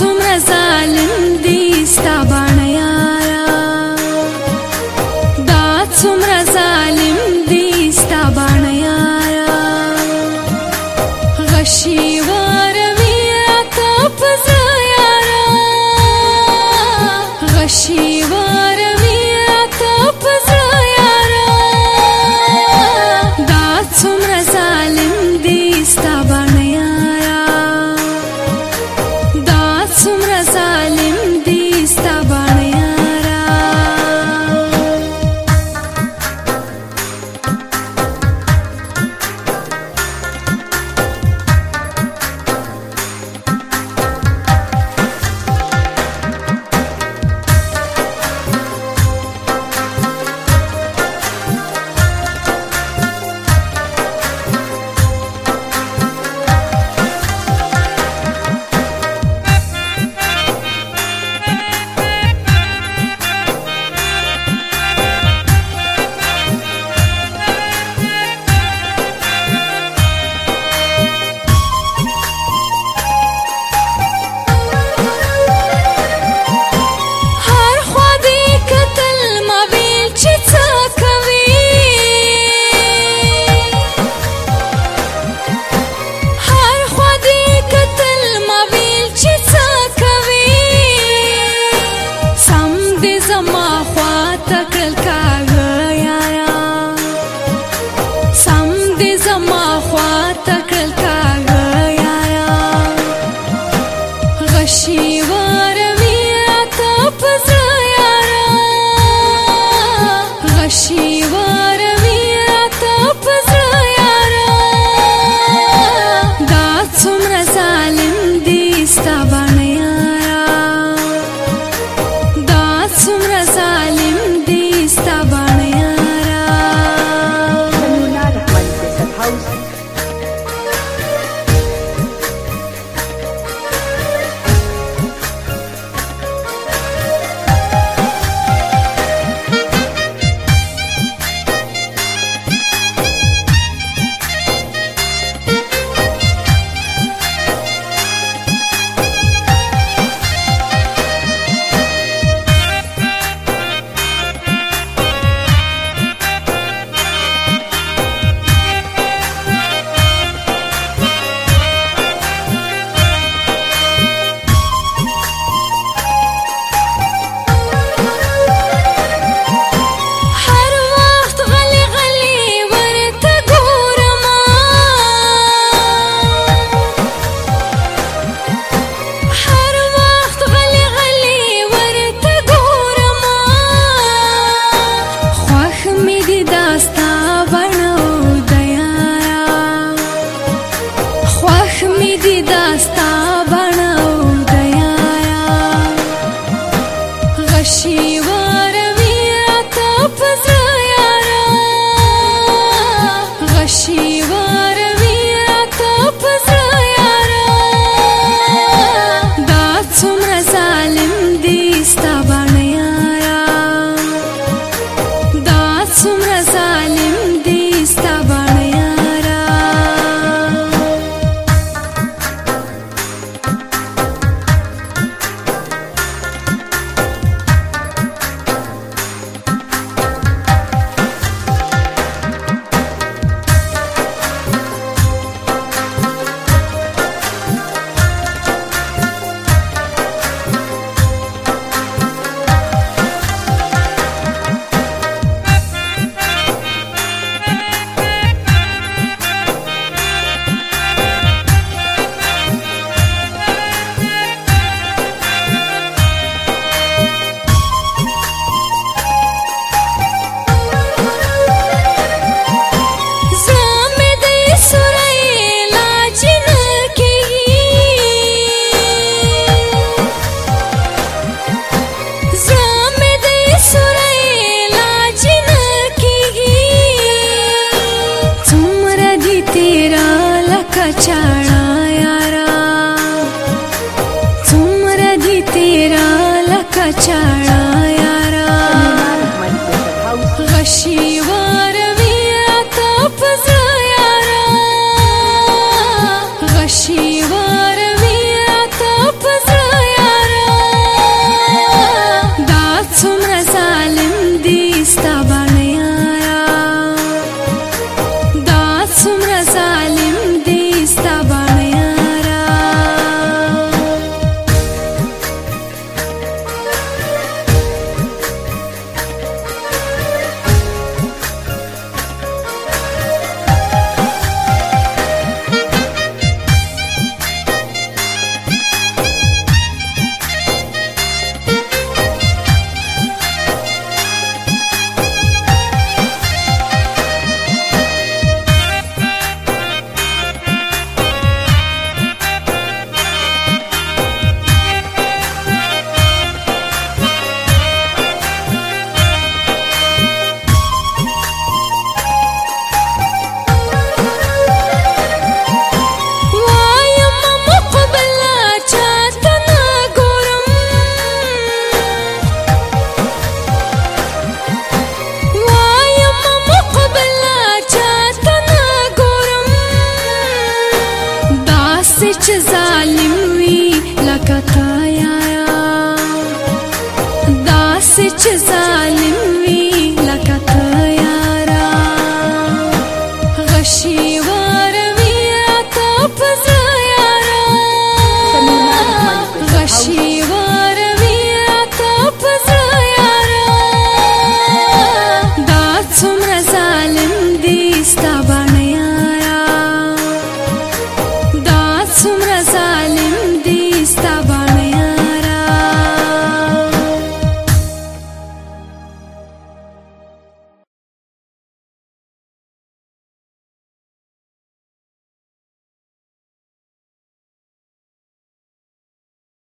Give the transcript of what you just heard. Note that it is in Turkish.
तुम जालिम ছাড়া zalim